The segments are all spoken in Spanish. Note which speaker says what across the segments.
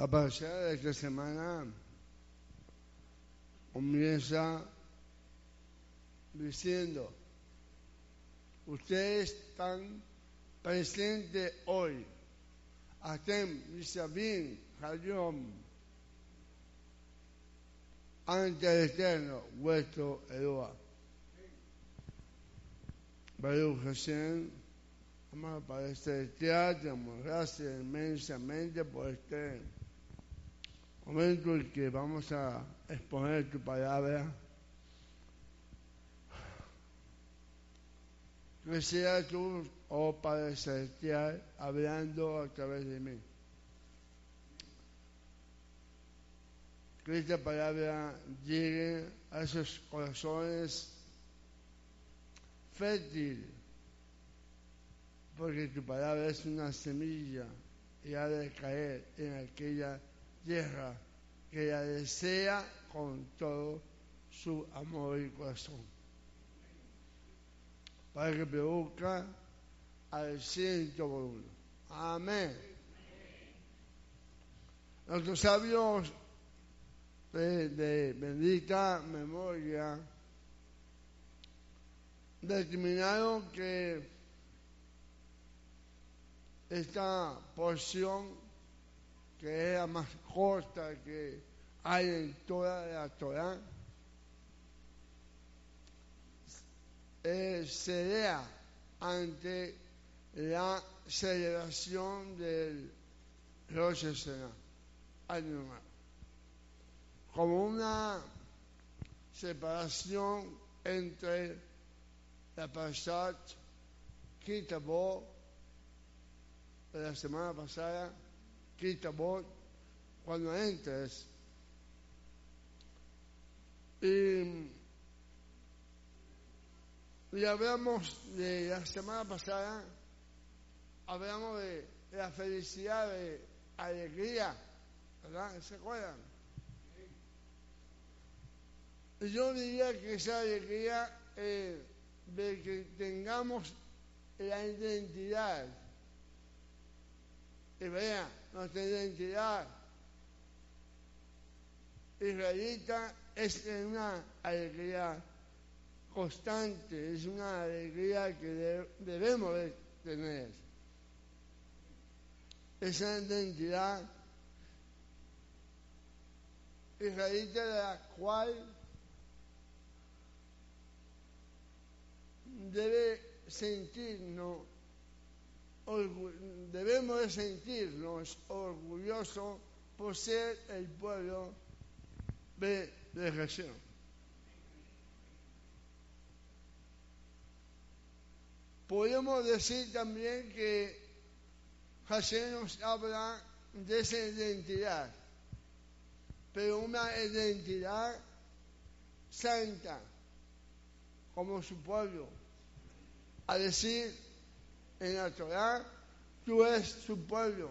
Speaker 1: La parcial de esta semana comienza diciendo, ustedes están presentes hoy. Atem Misabim Hayom ante el Eterno, vuestro Eloa. Baruch Hashem, amado Padre Celestial, te gracias inmensamente por este momento en que vamos a exponer tu palabra. Que sea tú, oh Padre Celestial, hablando a través de mí. Que esta palabra llegue a esos corazones fértiles, porque tu palabra es una semilla y ha de caer en aquella tierra que la desea con todo su amor y corazón. Para que produzca al ciento por uno. Amén. Nuestros sabios de, de bendita memoria determinaron que esta porción que es la más corta que hay en toda la Torah, eh, se lea ante la celebración del Rosh Hashanah, año como una separación entre la Pashat Kitabot de la semana pasada Kitabot, cuando entres. Y, y hablamos de la semana pasada, hablamos de, la felicidad, de alegría, ¿verdad? ¿Se acuerdan? Yo diría que esa alegría eh, de que tengamos la identidad. Y vea, nuestra identidad israelita es una alegría constante, es una alegría que debemos de tener. Esa identidad israelita de la cual debe sentirnos debemos de sentirnos orgullosos por ser el pueblo de, de Jesús. Podemos decir también que Jesús nos habla de esa identidad, pero una identidad santa, como su pueblo. A decir, en la Torah, tú eres su pueblo,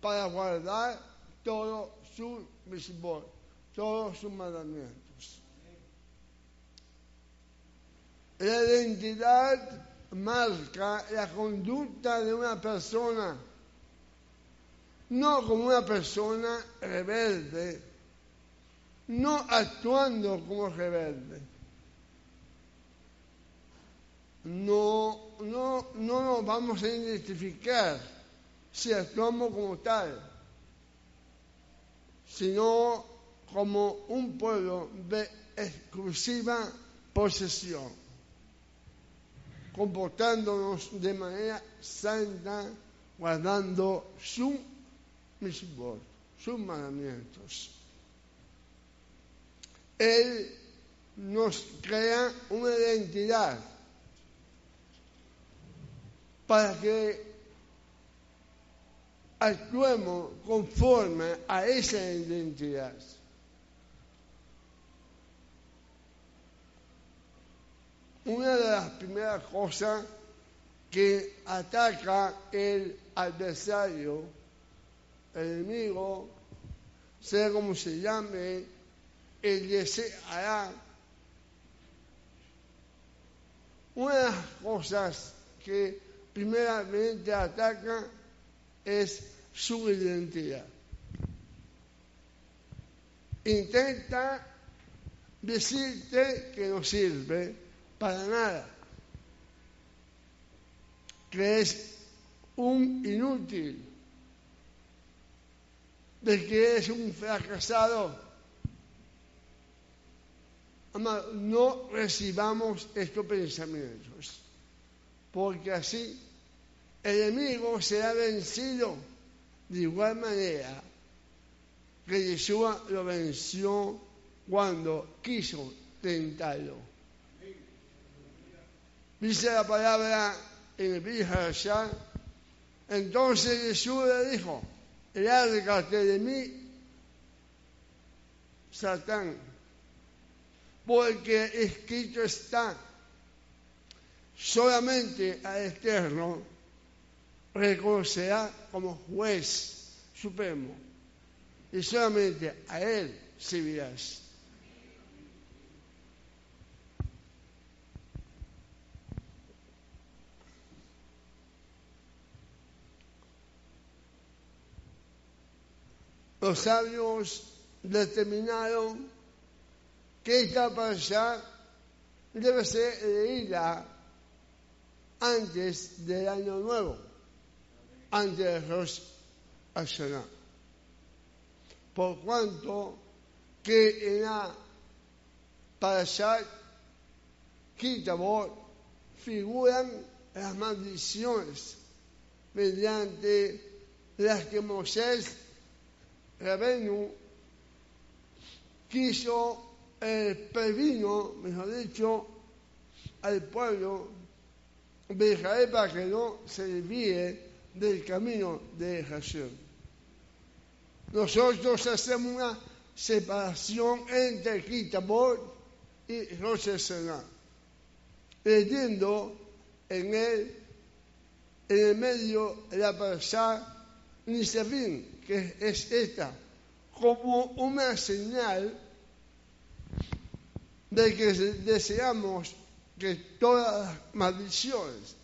Speaker 1: para guardar todo su mismos, todos sus mandamientos. La identidad marca la conducta de una persona, no como una persona rebelde, no actuando como rebelde. No, no, no nos vamos a identificar si actuamos como tal, sino como un pueblo de exclusiva posesión, comportándonos de manera santa, guardando su mismos, sus mandamientos. Él nos crea una identidad para que actuemos conforme a esa identidad. Una de las primeras cosas que ataca el adversario, el enemigo, sea como se llame, el deseará. Una de las cosas que primeramente ataca es su identidad. intenta decirte que no sirve para nada, que es un inútil, de que es un fracasado. no recibamos estos pensamientos, porque así el enemigo será vencido de igual manera que Yeshua lo venció cuando quiso tentarlo. Dice la palabra en el allá, entonces Jesús le dijo, lárgate de mí, Satán, porque escrito está, solamente al Eterno reconocerá como juez supremo y solamente a Él servirás. Los sabios determinaron que esta allá debe ser leída antes del año nuevo, antes de Rosh Hashanah. Por cuanto que en la Parashat Kitabot figuran las maldiciones mediante las que Moisés Rabenu quiso el previno, mejor dicho, al pueblo de Israel para que no se desvíe del camino de Jesús. Nosotros hacemos una separación entre Kitabot y Rosh Hashanah, leyendo en él, en el medio, la parasha Nisavim, que es esta, como una señal de que deseamos que todas las maldiciones,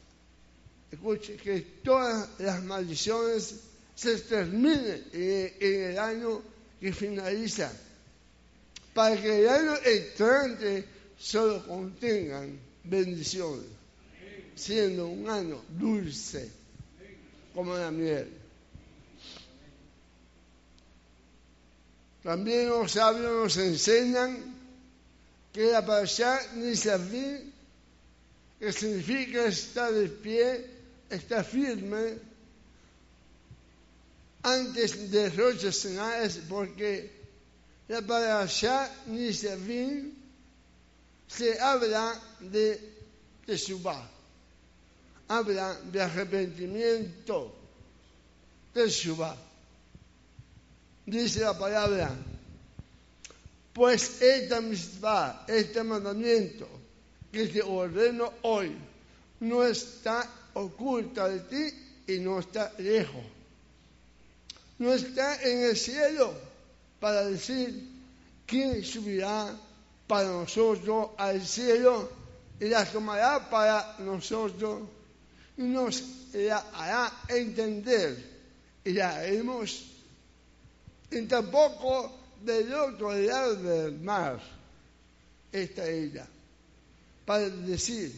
Speaker 1: escuche, que todas las maldiciones se terminen en, el año que finaliza, para que el año entrante solo contengan bendiciones, siendo un año dulce como la miel. También los sabios nos enseñan que la parasha Nisavim, que significa estar de pie, estar firme, antes de Rosh es porque la parasha Nisavim se habla de Teshuvah, habla de arrepentimiento, Teshuvah dice la palabra, pues esta misma, este mandamiento que te ordeno hoy, no está oculta de ti y no está lejos. No está en el cielo para decir quién subirá para nosotros al cielo y la tomará para nosotros. Y nos la hará entender y la haremos. Y tampoco del otro lado del mar está ella, para decir,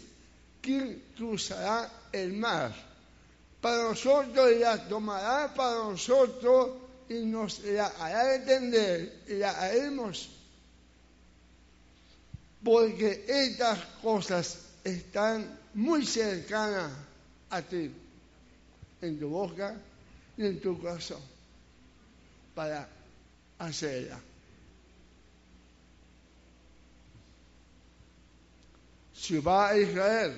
Speaker 1: ¿quién cruzará el mar? Para nosotros la tomará para nosotros y nos la hará entender y la haremos. Porque estas cosas están muy cercanas a ti, en tu boca y en tu corazón para hacerla. A Israel,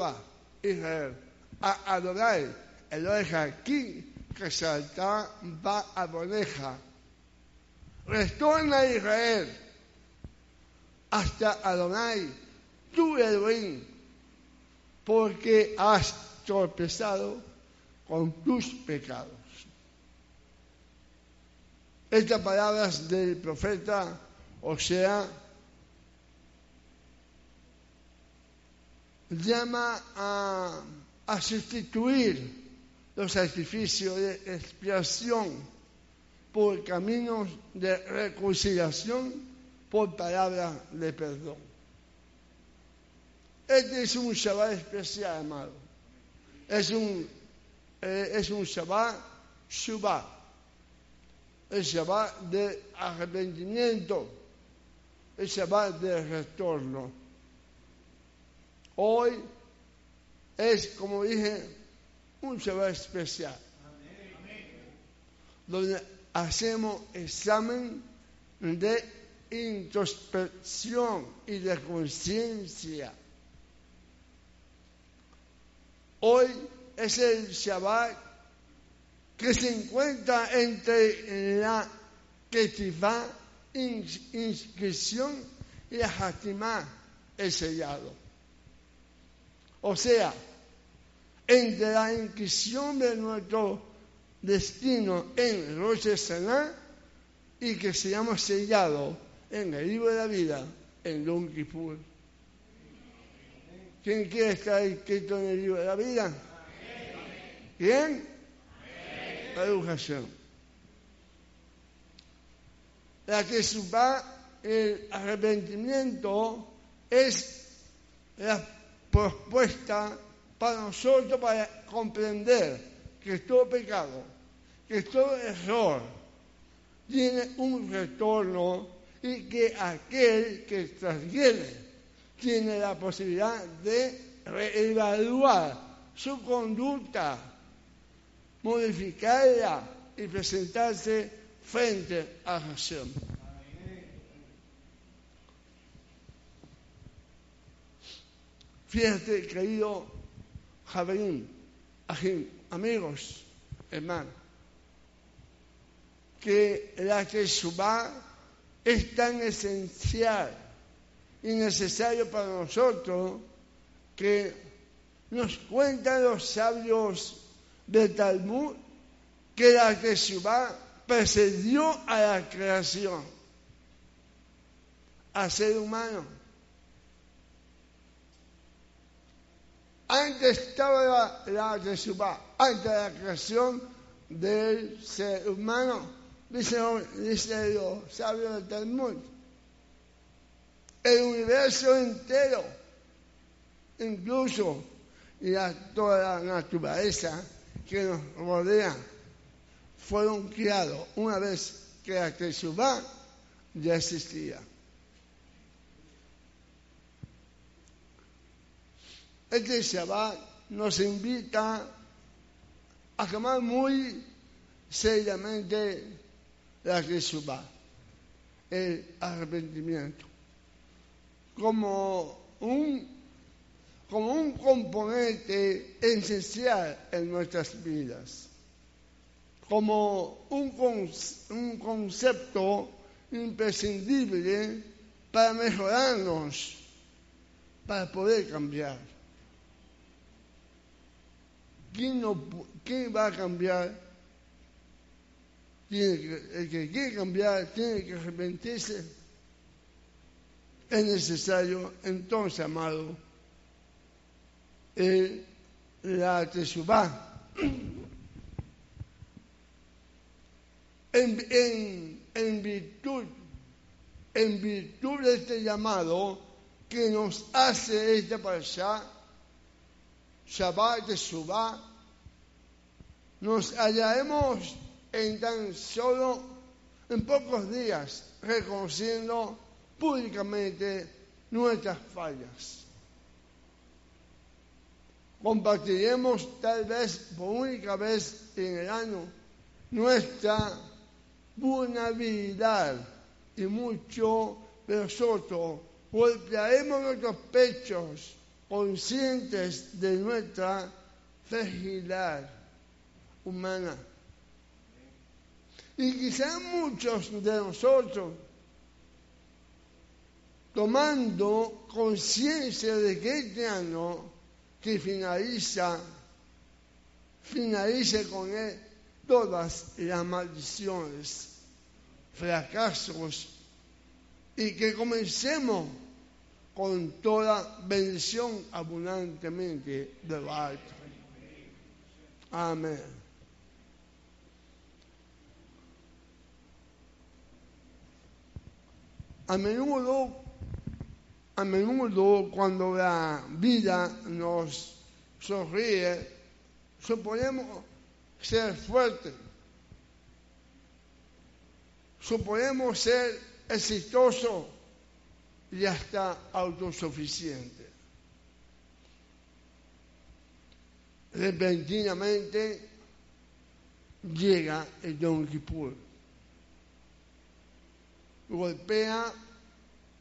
Speaker 1: a Israel, a adorar el aquí que salta va a boneja. Retorna Israel hasta Adonai, tu Elohim, porque has tropezado con tus pecados. Estas palabras del profeta Osea llama a, sustituir los sacrificios de expiación por caminos de reconciliación, por palabra de perdón. Este es un Shabbat especial, amado. Es un, eh, es un Shabbat Shabbat. El Shabbat de arrepentimiento. El Shabbat de retorno. Hoy es, como dije, un Shabbat especial. Donde hacemos examen de introspección y de conciencia. Hoy es el Shabbat que se encuentra entre la Ketivá, inscripción, y la Hatimá, el sellado. O sea, entre la inscripción de nuestro destino en Rosh Hashanah y que seamos sellados en el libro de la vida en Yom Kippur. ¿Quién quiere estar escrito en el libro de la vida? ¿Quién? La educación. La que suba el arrepentimiento es la propuesta para nosotros para comprender que todo pecado, que todo error tiene un retorno y que aquel que transgrede tiene la posibilidad de reevaluar su conducta, modificarla y presentarse frente a Hashem. Fíjate, querido Javerín, amigos, hermanos, que la Teshuvah es tan esencial y necesario para nosotros que nos cuentan los sabios del Talmud que la Teshuvah precedió a la creación, al ser humano Antes estaba la, la antes de la creación del ser humano, dice, dice los sabios del Talmud. El universo entero, incluso y toda la naturaleza que nos rodea, fueron criados una vez que la Teshuvah ya existía. Este Shabbat nos invita a tomar muy seriamente la Shabbat, el arrepentimiento, como un, como un componente esencial en nuestras vidas, como un, un concepto imprescindible para mejorarnos, para poder cambiar. ¿Quién, va a cambiar? el que quiere cambiar tiene que arrepentirse. Es necesario, entonces, amado, el, la tesubá. En, en, en, virtud, en virtud de este llamado que nos hace esta allá, Shabbat de Subá, nos hallaremos en tan solo, en pocos días, reconociendo públicamente nuestras fallas. Compartiremos tal vez por única vez en el año nuestra vulnerabilidad y mucho de nosotros golpearemos nuestros pechos conscientes de nuestra fragilidad humana. Y quizá muchos de nosotros, tomando conciencia de que este año que finaliza, finalice con él todas las maldiciones, fracasos, y que comencemos con toda bendición abundantemente de lo alto. Amén. A menudo, a menudo cuando la vida nos sonríe, suponemos ser fuertes, suponemos ser exitosos y hasta autosuficientes. Repentinamente llega el Don Kippur. Golpea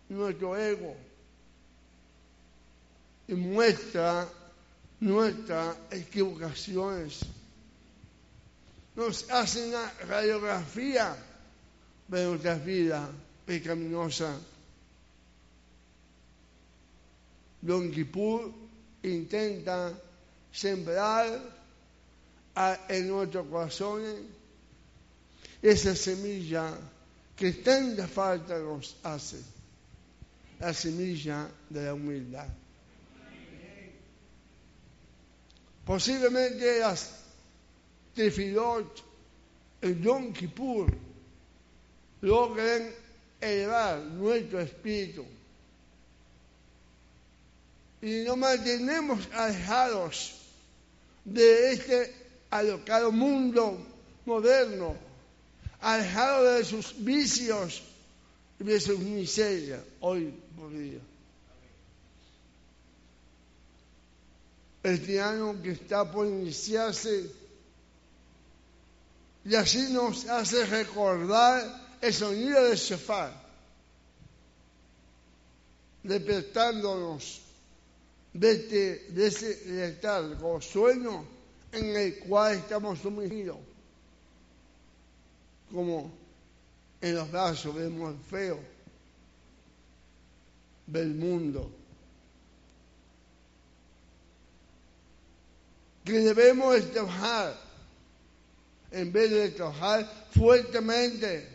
Speaker 1: nuestro ego y muestra nuestras equivocaciones. Nos hace una radiografía de nuestra vida pecaminosa. Don Kippur intenta sembrar en nuestros corazones esa semilla que tanta falta nos hace, la semilla de la humildad. Posiblemente las tefilot, el Yom Kippur, logren elevar nuestro espíritu. Y nos mantenemos alejados de este alocado mundo moderno, alejado de sus vicios y de sus miserias hoy por día. Este año que está por iniciarse y así nos hace recordar el sonido del shofar, despertándonos de, este, de sueño en el cual estamos sumergidos, como en los brazos vemos feo del mundo. Que debemos trabajar en vez de trabajar fuertemente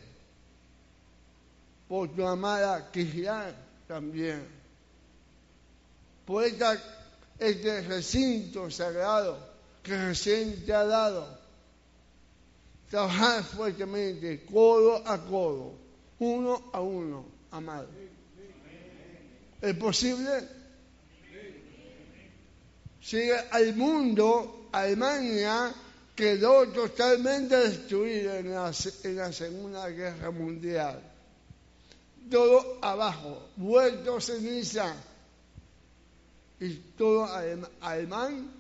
Speaker 1: por tu amada Cristian también. Por este recinto sagrado que recién te ha dado. Trabajar fuertemente, codo a codo, uno a uno, amado. ¿Es posible? Sigue al mundo, Alemania quedó totalmente destruida en la, en la Segunda Guerra Mundial. Todo abajo, vuelto ceniza. Y todo alemán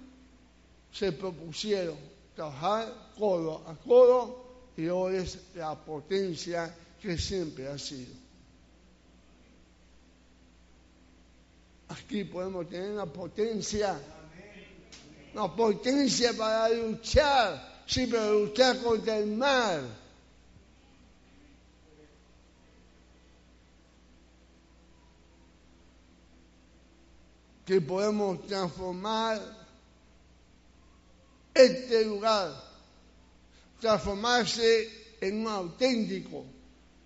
Speaker 1: se propusieron trabajar codo a codo y hoy es la potencia que siempre ha sido. Aquí podemos tener una potencia, una potencia para luchar, sí, pero luchar contra el mal. Que podemos transformar este lugar transformarse en un auténtico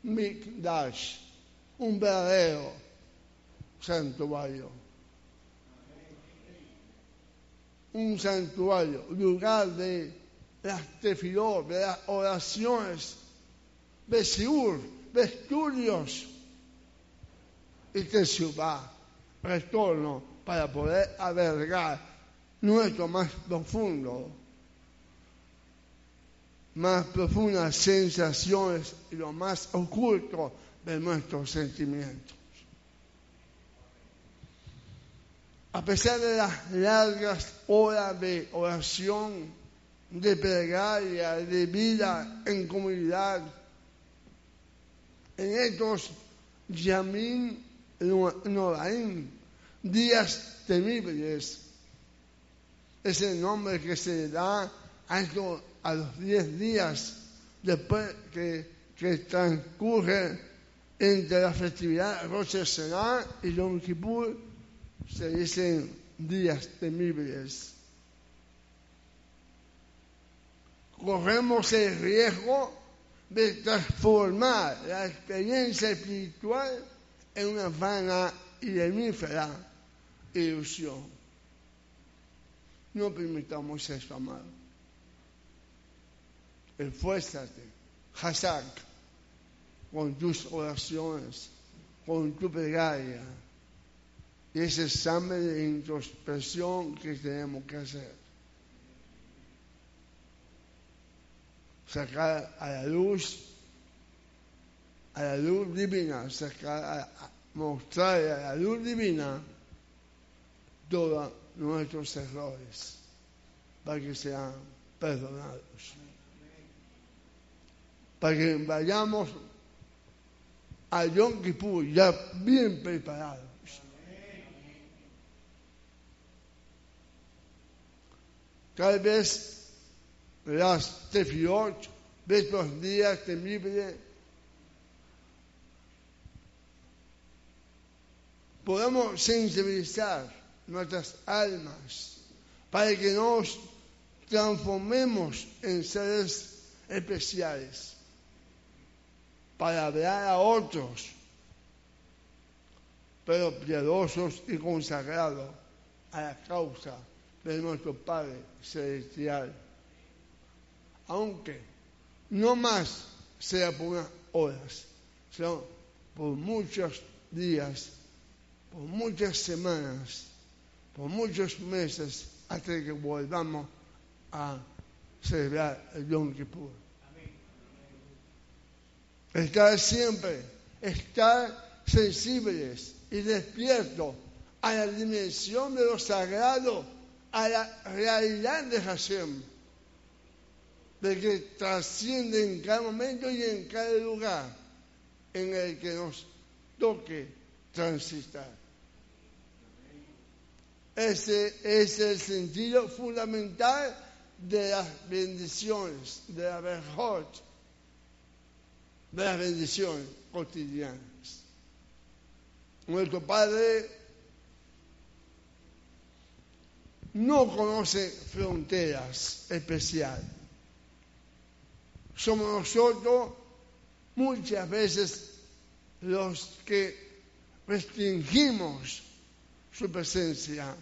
Speaker 1: Mikdash, un verdadero santuario. Un santuario, lugar de las tefilot, de las oraciones, de siur, de estudios y que suba retorno para poder albergar nuestro más profundo, más profundas sensaciones y lo más oculto de nuestros sentimientos. A pesar de las largas horas de oración, de plegaria, de vida en comunidad, en estos Yamin Noraim, días temibles, es el nombre que se da a, a los diez días después que, que transcurre entre la festividad Rosh Hashanah y Yom Kippur, se dicen días temibles. Corremos el riesgo de transformar la experiencia espiritual en una vana y lemífera ilusión. No permitamos eso, amado. Esfuérzate, Hazak, con tus oraciones, con tu plegaria ese examen de introspección que tenemos que hacer. Sacar a la luz, a la luz divina, sacar a, mostrar a la luz divina todos nuestros errores para que sean perdonados. Para que vayamos a Yom Kippur ya bien preparados. Tal vez las tefiot de estos días temibles podamos sensibilizar nuestras almas para que nos transformemos en seres especiales para hablar a otros, pero piadosos y consagrados a la causa de nuestro Padre Celestial. Aunque no más sea por unas horas, sino por muchos días, por muchas semanas, por muchos meses, hasta que volvamos a celebrar el Yom Kippur. Estar siempre, estar sensibles y despiertos a la dimensión de lo sagrado, a la realidad de Hashem, de que trasciende en cada momento y en cada lugar en el que nos toque transitar. Ese es el sentido fundamental de las bendiciones, de la mejor de las bendiciones cotidianas. Nuestro Padre no conoce fronteras especiales. Somos nosotros muchas veces los que restringimos su presencia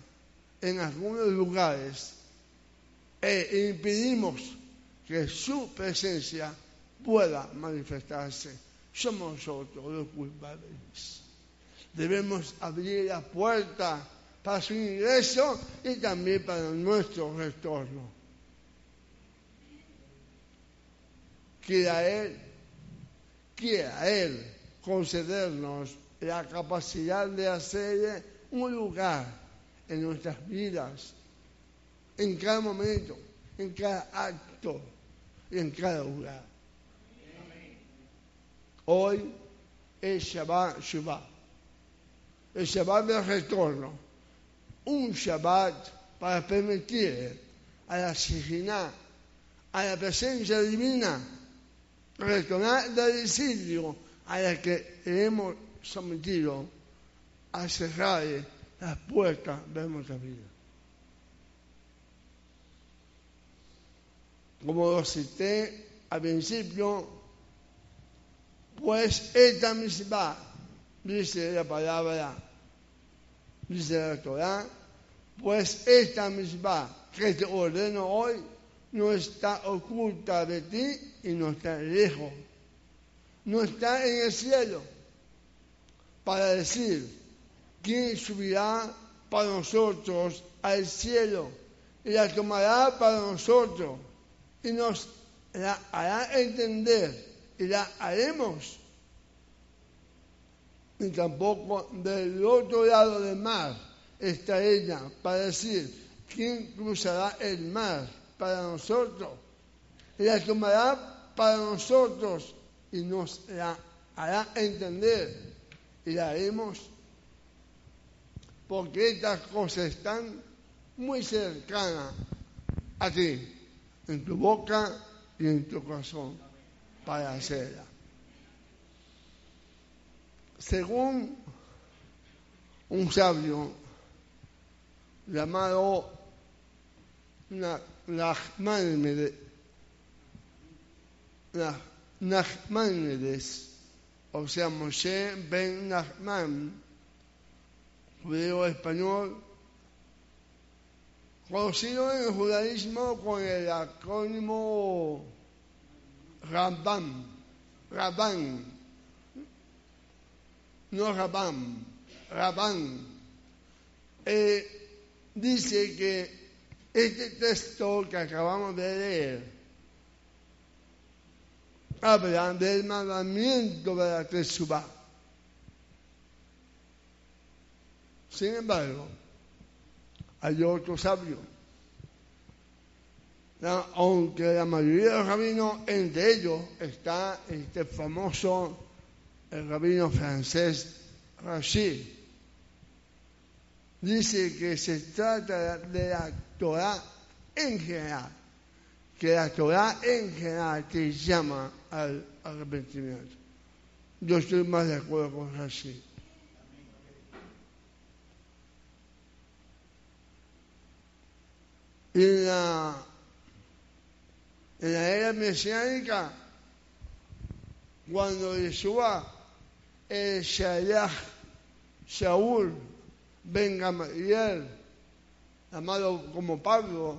Speaker 1: en algunos lugares e impedimos que su presencia pueda manifestarse. Somos nosotros los culpables. Debemos abrir la puerta para su ingreso y también para nuestro retorno. Quiera Él, quiera Él concedernos la capacidad de hacer un lugar en nuestras vidas, en cada momento, en cada acto y en cada lugar. Hoy es Shabbat Shuvah, el Shabbat del retorno, un Shabbat para permitir a la Shejina, a la presencia divina, retornar del exilio a la que hemos sometido a cerrar las puertas de nuestra vida. Como lo cité al principio, pues esta misma, dice la palabra, dice la Torah, pues esta misma que te ordeno hoy no está oculta de ti y no está lejos, no está en el cielo, para decir, ¿quién subirá para nosotros al cielo y la tomará para nosotros y nos la hará entender? La haremos. Y tampoco del otro lado del mar está ella para decir, ¿quién cruzará el mar para nosotros? La tomará para nosotros y nos la hará entender y la haremos. Porque estas cosas están muy cercanas a ti, en tu boca y en tu corazón para hacerla. Según un sabio llamado Nachmanides, o sea, Moshe Ben Nachman, judío español, conocido en el judaísmo con el acrónimo Rabban, Rabban, no Rabán, Rabán, eh, dice que este texto que acabamos de leer habla del mandamiento de la Teshuvah. Sin embargo, hay otro sabio. Aunque la mayoría de los rabinos, entre ellos está este famoso el rabino francés Rachid, dice que se trata de la Torah en general, que la Torah en general te llama al arrepentimiento. Yo estoy más de acuerdo con Rachid. En la, en la era mesiánica, cuando Yeshua, el Shayach, Shaul, Ben Gamaliel, llamado como Pablo,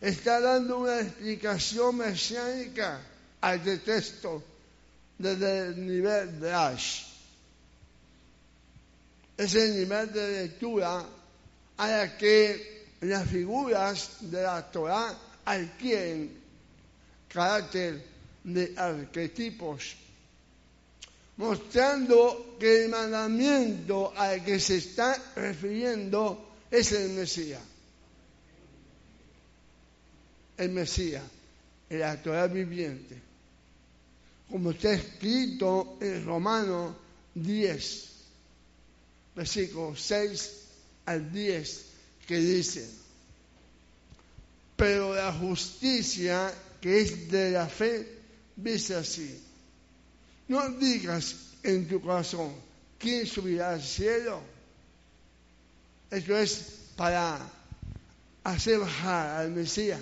Speaker 1: está dando una explicación mesiánica a este texto desde el nivel de Ash. Es el nivel de lectura a la que las figuras de la Torah adquieren carácter de arquetipos, mostrando que el mandamiento al que se está refiriendo es el Mesías. El Mesías, la Torah viviente. Como está escrito en Romano 10, versículo 6 al 10, que dice, pero la justicia que es de la fe dice así, no digas en tu corazón, ¿quién subirá al cielo? Esto es para hacer bajar al Mesías.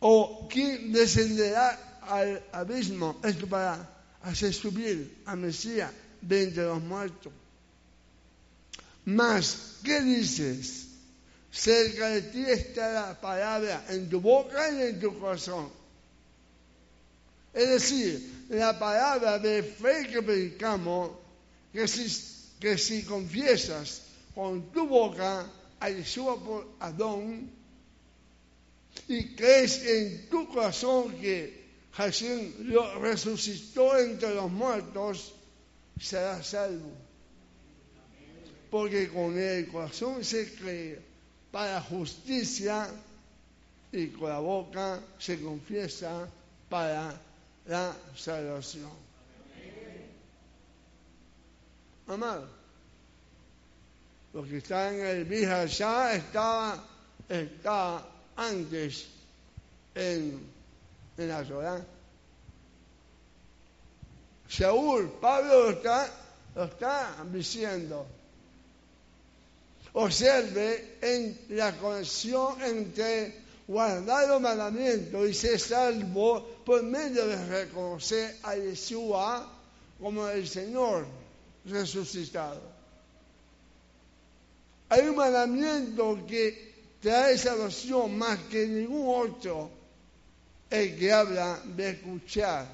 Speaker 1: O quién descenderá al abismo. Esto para hacer subir al Mesías de entre los muertos. Mas, ¿qué dices? Cerca de ti está la palabra en tu boca y en tu corazón. Es decir, la palabra de fe que predicamos, que si, que si confiesas con tu boca a Yeshua por Adón y crees en tu corazón que lo resucitó entre los muertos, serás salvo. Porque con el corazón se cree para justicia y con la boca se confiesa para la salvación. Amado, lo que está en el Vija ya estaba, estaba antes en, en la Torah. Saúl, Pablo lo está, lo está diciendo. Observe en la conexión entre guardar los mandamientos y ser salvo por medio de reconocer a Yeshua como el Señor resucitado. Hay un mandamiento que trae salvación más que ningún otro, el que habla de escuchar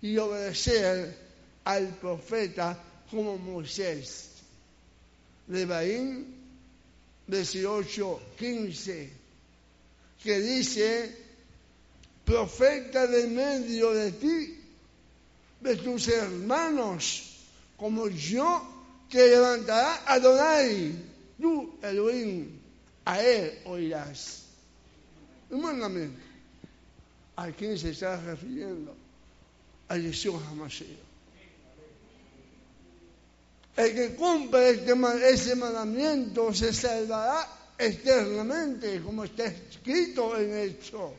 Speaker 1: y obedecer al profeta como Moisés. Lebaín 18, 15, que dice, profeta de medio de ti, de tus hermanos, como yo te levantará Adonai, tú Elohim, a él oirás. Un. ¿A quién se está refiriendo? A Jesús Hamashiach. El que cumple este, ese mandamiento se salvará eternamente, como está escrito en el hecho,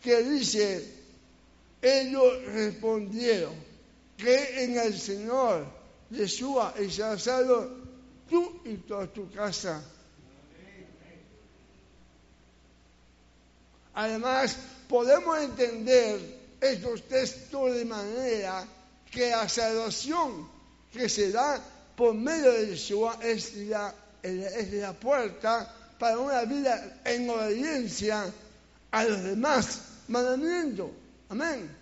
Speaker 1: que dice, ellos respondieron, que en el Señor Yeshua y salvo tú y toda tu casa. Además, podemos entender estos textos de manera que la salvación que se da por medio de Yeshua es la, es la puerta para una vida en obediencia a los demás mandamientos. Amén.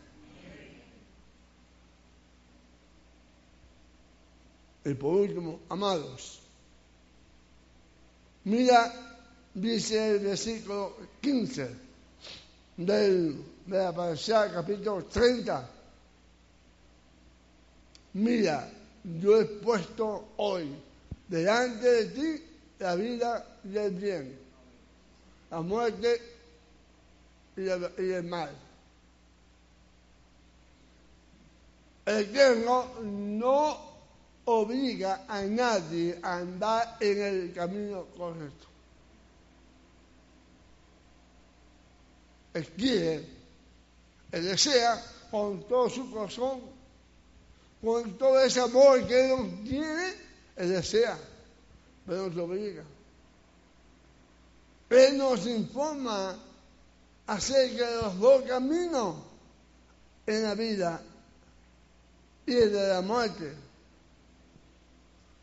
Speaker 1: Y por último, amados, mira, dice el versículo 15 del, de la capítulo 30. Mira, yo he puesto hoy delante de ti la vida y el bien, la muerte y el, mal. El Eterno no obliga a nadie a andar en el camino correcto. Él quiere, él desea con todo su corazón, con todo ese amor que Él nos tiene, Él desea, pero nos obliga. Él nos informa acerca de los dos caminos en la vida y el de la muerte.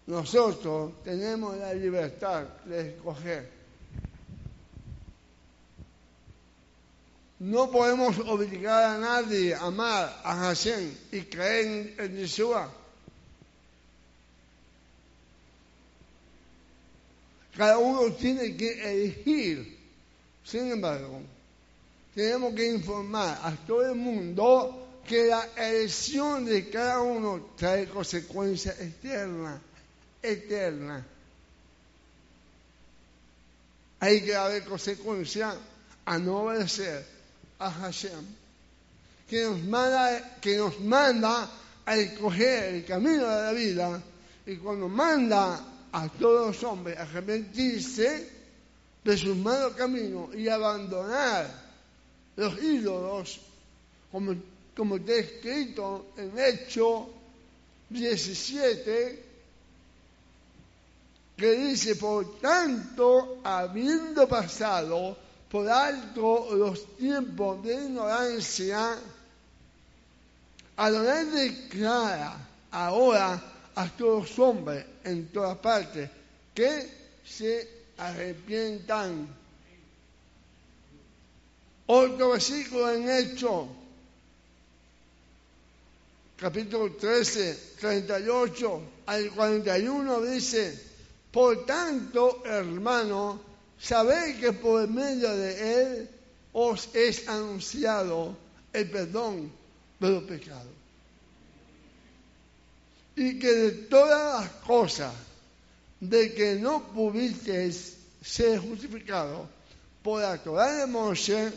Speaker 1: Nosotros tenemos la libertad de escoger. No podemos obligar a nadie a amar a Hashem y creer en Yeshua. Cada uno tiene que elegir. Sin embargo, tenemos que informar a todo el mundo que la elección de cada uno trae consecuencias externas, eternas. Hay que haber consecuencias a no obedecer a Hashem, que nos manda, que nos manda a escoger el camino de la vida y cuando manda a todos los hombres a arrepentirse de sus malos caminos y abandonar los ídolos como como está escrito en Hecho 17, que dice, por tanto, habiendo pasado por alto los tiempos de ignorancia, Adonai declara ahora a todos los hombres en todas partes que se arrepientan. Otro versículo en Hecho capítulo 13, 38 al 41 dice, por tanto, hermano, sabéis que por medio de él os es anunciado el perdón de los pecados. Y que de todas las cosas de que no pudisteis ser justificado por la Torah de Moshe,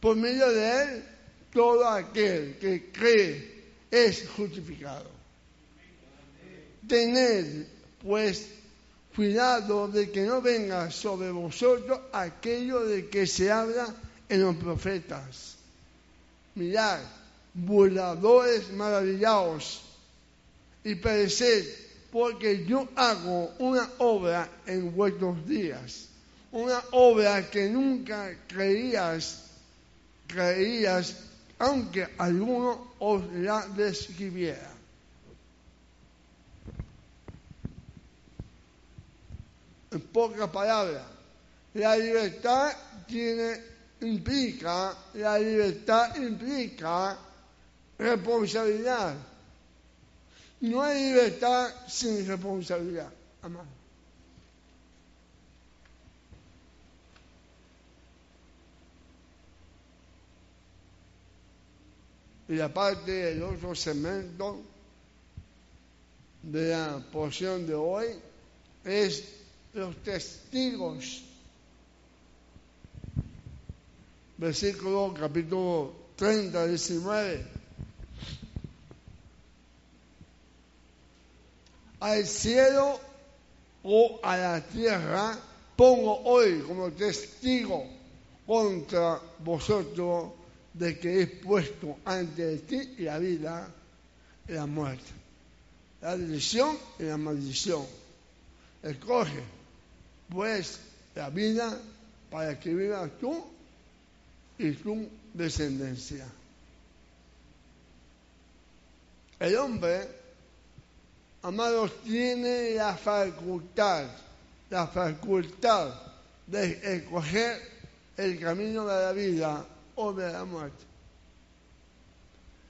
Speaker 1: por medio de él, todo aquel que cree es justificado. Tened, pues, cuidado de que no venga sobre vosotros aquello de que se habla en los profetas. Mirad, burladores maravillados y pereced, porque yo hago una obra en vuestros días, una obra que nunca creías, creías aunque alguno os la describiera. En pocas palabras, la libertad tiene, implica, la libertad implica responsabilidad. No hay libertad sin responsabilidad, amado. y la parte del otro segmento de la porción de hoy es los testigos. Versículo capítulo 30, 19. Al cielo o a la tierra pongo hoy como testigo contra vosotros de que es puesto ante ti la vida y la muerte, la decisión y la maldición. Escoge, pues, la vida para que vivas tú y tu descendencia. El hombre, amados, tiene la facultad, la facultad de escoger el camino de la vida o de la muerte.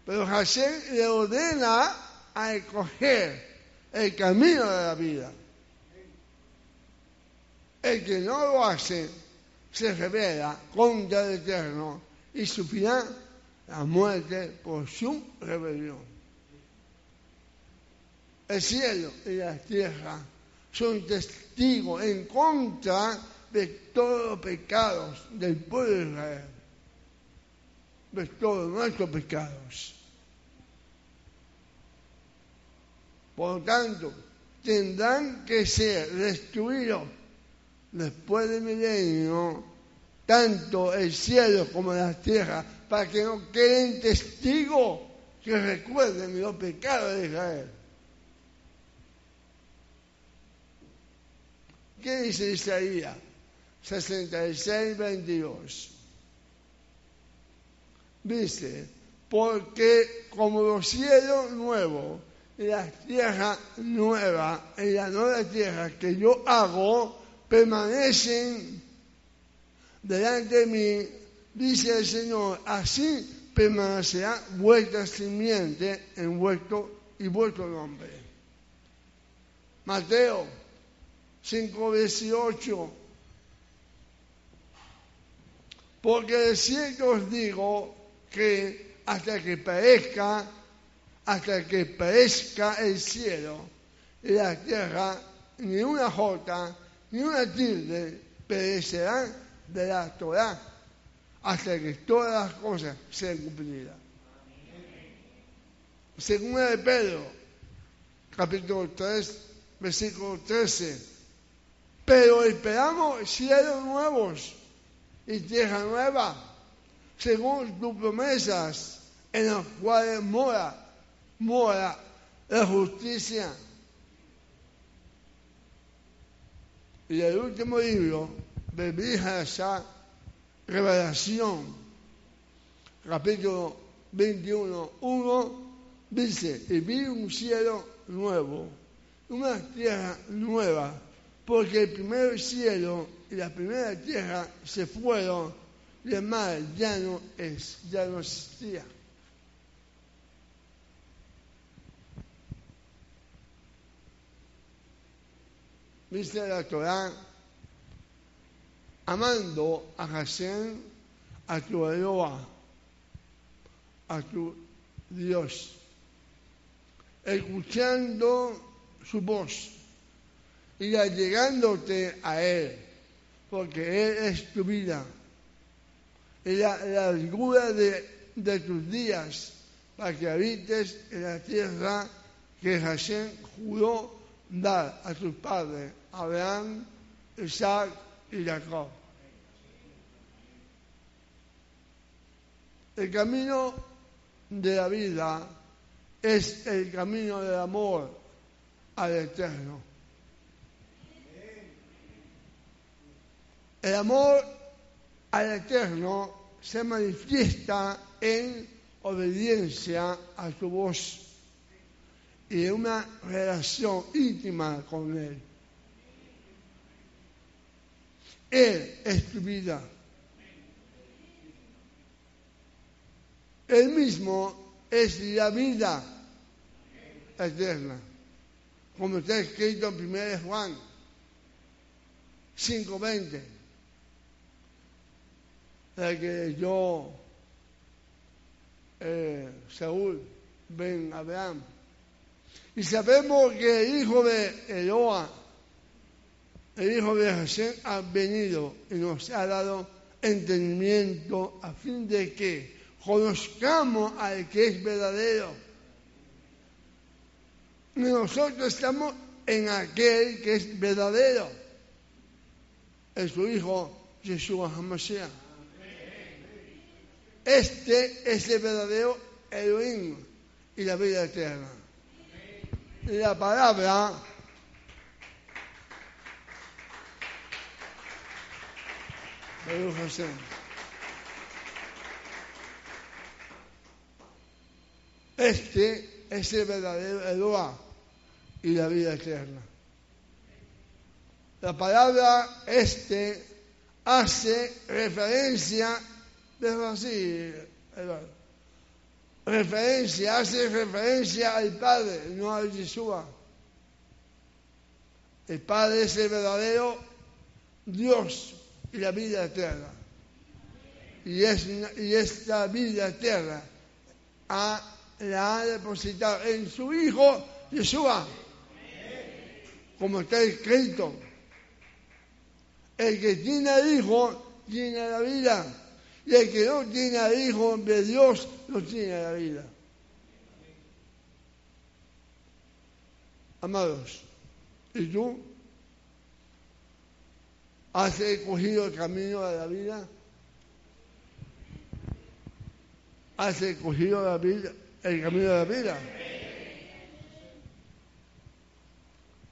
Speaker 1: Pero Hashem le ordena a escoger el camino de la vida. El que no lo hace se revela contra el Eterno y su final la muerte por su rebelión. El cielo y la tierra son testigos en contra de todos los pecados del pueblo de Israel, de todos nuestros pecados. Por lo tanto, tendrán que ser destruidos después del milenio, tanto el cielo como la tierra, para que no queden testigos que recuerden los pecados de Israel. ¿Qué dice Isaías 66, 22? Dice, porque como los cielos nuevos y la tierra nueva y la nueva tierra que yo hago permanecen delante de mí, dice el Señor, así permanecerá vuestra simiente en vuestro y vuestro nombre. Mateo 5:18. Porque de cierto os digo que hasta que perezca, hasta que perezca el cielo y la tierra, ni una jota, ni una tilde perecerán de la Torah, hasta que todas las cosas sean cumplidas. Segunda de Pedro, capítulo 3, versículo 13 pero esperamos cielos nuevos y tierra nueva, según tus promesas, en las cuales mora, mora la justicia. Y el último libro, de esa Revelación, capítulo 21, 1, dice, y vi un cielo nuevo, una tierra nueva porque el primer cielo y la primera tierra se fueron y el mar ya no es, ya no existía. Dice la Torah, amando a Hashem, a tu Eloa, a tu Dios, escuchando su voz y allegándote a Él, porque Él es tu vida. Y la largura de, de, tus días, para que habites en la tierra que Hashem juró dar a tus padres, Abraham, Isaac y Jacob. El camino de la vida es el camino del amor al Eterno. El amor al Eterno se manifiesta en obediencia a su voz y una relación íntima con Él. Él es tu vida. Él mismo es la vida eterna, como está escrito en 1 Juan 5:20 de que yo, eh, Saúl, ben Abraham. Y sabemos que el hijo de Eloa, el hijo de Hashem, ha venido y nos ha dado entendimiento a fin de que conozcamos al que es verdadero. Nosotros estamos en aquel que es verdadero. Es su hijo Jesús HaMashiach. Este es el verdadero Elohim y la vida eterna. La palabra. Este es el verdadero Eloa y la vida eterna. La palabra este hace referencia pero así, referencia, hace referencia al Padre, no al Yeshua. El Padre es el verdadero Dios y la vida eterna. Y, es, y esta vida eterna la ha depositado en su Hijo Yeshua. Como está escrito. El que tiene al Hijo tiene la vida. Y el que no tiene al Hijo de Dios no tiene la vida. Amados, ¿y tú? ¿Has escogido el camino de la vida? ¿Has escogido la vida, el camino de la vida?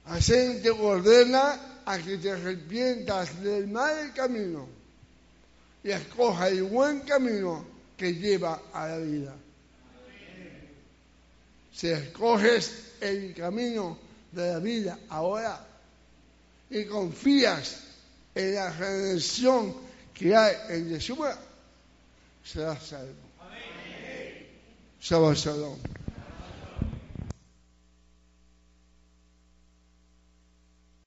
Speaker 1: Así te ordena a que te arrepientas del mal camino y escoja el buen camino que lleva a la vida. Si escoges el camino de la vida ahora y confías en la redención que hay en Yeshua, serás salvo. Shabbat Shalom.